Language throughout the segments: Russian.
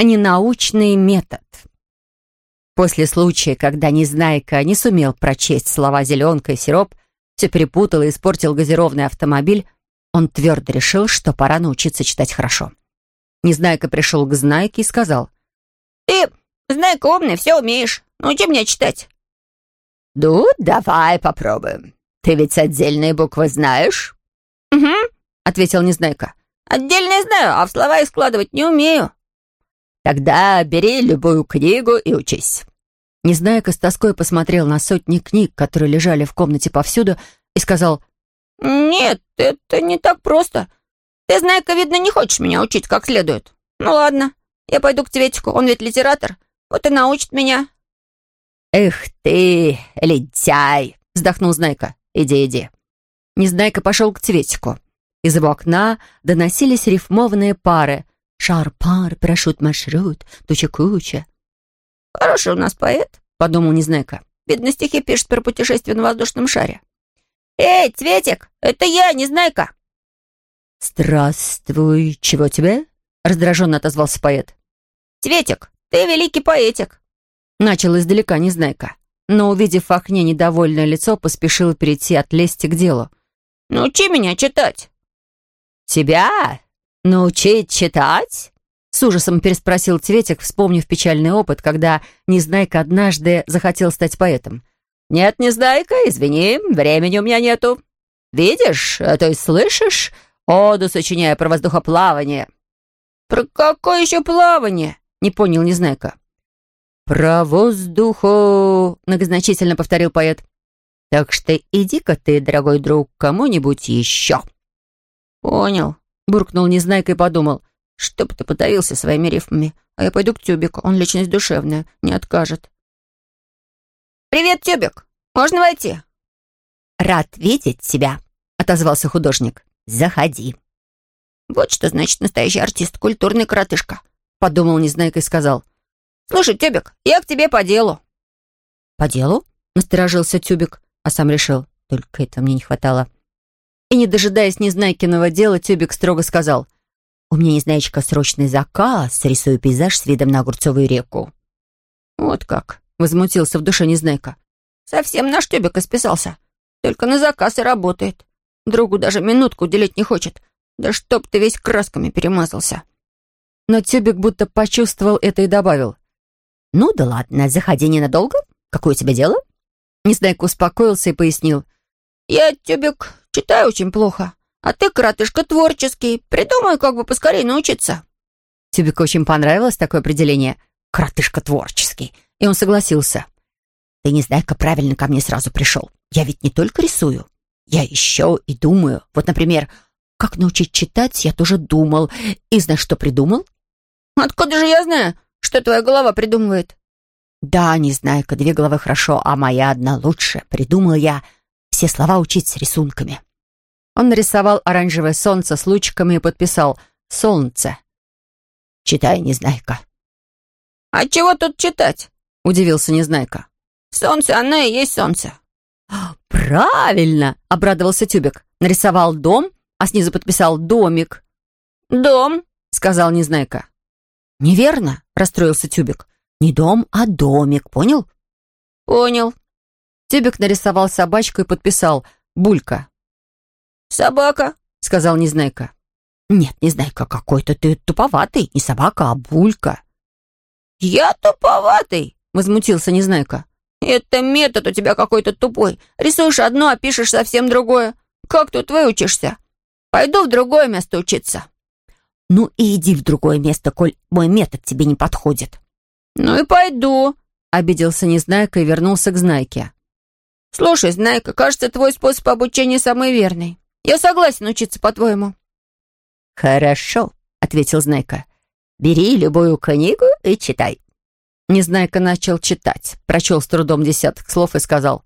Ненаучный метод. После случая, когда Незнайка не сумел прочесть слова «зеленка» и «сироп», все перепутал и испортил газированный автомобиль, он твердо решил, что пора научиться читать хорошо. Незнайка пришел к Знайке и сказал, «Ты, Знайка умный, все умеешь. Научи меня читать». «Ну, давай попробуем. Ты ведь отдельные буквы знаешь?» «Угу», — ответил Незнайка. «Отдельные знаю, а в слова их складывать не умею». «Тогда бери любую книгу и учись». Незнайка с тоской посмотрел на сотни книг, которые лежали в комнате повсюду, и сказал, «Нет, это не так просто. Ты, Знайка, видно, не хочешь меня учить как следует. Ну ладно, я пойду к Цветику, он ведь литератор, вот и научит меня». «Эх ты, лентяй!» — вздохнул Знайка. «Иди, иди». Незнайка пошел к Цветику. Из его окна доносились рифмованные пары. «Шар-пар, парашют-маршрут, туча-куча». «Хороший у нас поэт», — подумал Незнайка. «Видно, стихи пишет про путешествие на воздушном шаре». «Эй, Цветик, это я, Незнайка!» «Здравствуй, чего тебе?» — раздраженно отозвался поэт. «Цветик, ты великий поэтик!» Начал издалека Незнайка, но, увидев в окне недовольное лицо, поспешил перейти от лести к делу. «Научи меня читать!» «Тебя? Научить читать?» С ужасом переспросил Цветик, вспомнив печальный опыт, когда Незнайка однажды захотел стать поэтом. «Нет, Незнайка, извини, времени у меня нету. Видишь, а то есть слышишь, оду сочиняю про воздухоплавание». «Про какое еще плавание?» — не понял Незнайка. «Про воздуху...» — многозначительно повторил поэт. «Так что иди-ка ты, дорогой друг, кому-нибудь еще». «Понял», — буркнул Незнайка и подумал. «Чтоб ты подавился своими рифмами, а я пойду к Тюбику, он личность душевная, не откажет». «Привет, Тюбик! Можно войти?» «Рад видеть тебя», — отозвался художник. «Заходи». «Вот что значит настоящий артист, культурный коротышка», — подумал Незнайка и сказал. «Слушай, Тюбик, я к тебе по делу». «По делу?» — насторожился Тюбик, а сам решил. Только этого мне не хватало. И, не дожидаясь Незнайкиного дела, Тюбик строго сказал. «У меня, Незнайчика, срочный заказ. Рисую пейзаж с видом на Огурцовую реку». «Вот как?» — возмутился в душе Незнайка. «Совсем наш Тюбик исписался. Только на заказ и работает. Другу даже минутку уделить не хочет. Да чтоб ты весь красками перемазался». Но Тюбик будто почувствовал это и добавил. «Ну да ладно, заходи ненадолго. Какое у тебя дело?» Незнайка успокоился и пояснил. «Я, Тюбик, читаю очень плохо. А ты, коротышка, творческий. Придумай, как бы поскорее научиться». Тюбику очень понравилось такое определение «коротышка творческий», и он согласился. «Ты, Незнайка, правильно ко мне сразу пришел. Я ведь не только рисую. Я еще и думаю. Вот, например, как научить читать, я тоже думал. И знаешь, что придумал?» «Откуда же я знаю, что твоя голова придумывает?» «Да, не знаю, две головы хорошо, а моя одна лучше. Придумал я все слова учить с рисунками». Он нарисовал оранжевое солнце с лучиками и подписал «Солнце». «Читай, Незнайка». «А чего тут читать?» — удивился Незнайка. «Солнце, оно и есть солнце». «Правильно!» — обрадовался Тюбик. Нарисовал дом, а снизу подписал «домик». «Дом», — сказал Незнайка. «Неверно», — расстроился Тюбик. «Не дом, а домик, понял?» «Понял». Тюбик нарисовал собачку и подписал «Булька». «Собака», — сказал Незнайка. «Нет, Незнайка, какой-то ты туповатый. Не собака, а булька». «Я туповатый», — возмутился Незнайка. «Это метод у тебя какой-то тупой. Рисуешь одно, а пишешь совсем другое. Как тут выучишься? Пойду в другое место учиться». «Ну и иди в другое место, коль мой метод тебе не подходит». «Ну и пойду», — обиделся Незнайка и вернулся к Знайке. «Слушай, Знайка, кажется, твой способ обучения самый верный. Я согласен учиться, по-твоему». «Хорошо», — ответил Знайка. «Бери любую книгу и читай». Незнайка начал читать, прочел с трудом десяток слов и сказал.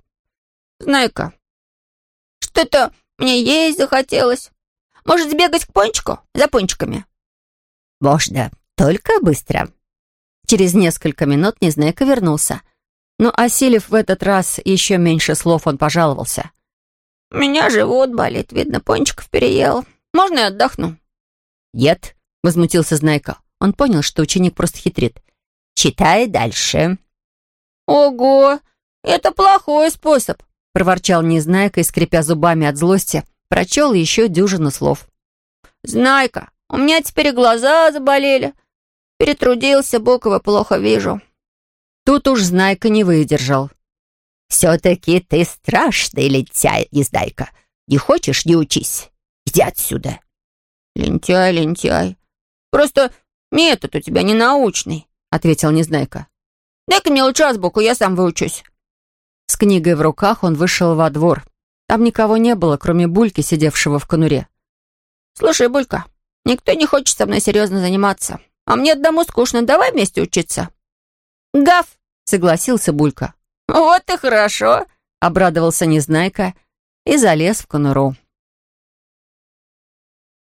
«Знайка, что-то мне есть захотелось. Может, сбегать к пончику за пончиками?» «Можно, только быстро». Через несколько минут Незнайка вернулся. Но, осилив в этот раз еще меньше слов, он пожаловался. «У меня живот болит, видно, пончиков переел. Можно я отдохну?» «Нет», — возмутился Знайка. Он понял, что ученик просто хитрит. «Читай дальше». «Ого, это плохой способ», — проворчал Незнайка и, скрипя зубами от злости, прочел еще дюжину слов. «Знайка, у меня теперь глаза заболели. Перетрудился, Бокова плохо вижу». Тут уж Знайка не выдержал. «Все-таки ты страшный лентяй, Незнайка. Не хочешь — не учись. Иди отсюда». «Лентяй, лентяй. Просто метод у тебя ненаучный», — ответил Незнайка. «Дай-ка мне лучше азбуку, я сам выучусь». С книгой в руках он вышел во двор. Там никого не было, кроме Бульки, сидевшего в конуре. «Слушай, Булька, никто не хочет со мной серьезно заниматься. А мне одному скучно. Давай вместе учиться». «Гав!» — согласился Булька. «Вот и хорошо!» — обрадовался Незнайка и залез в конуру.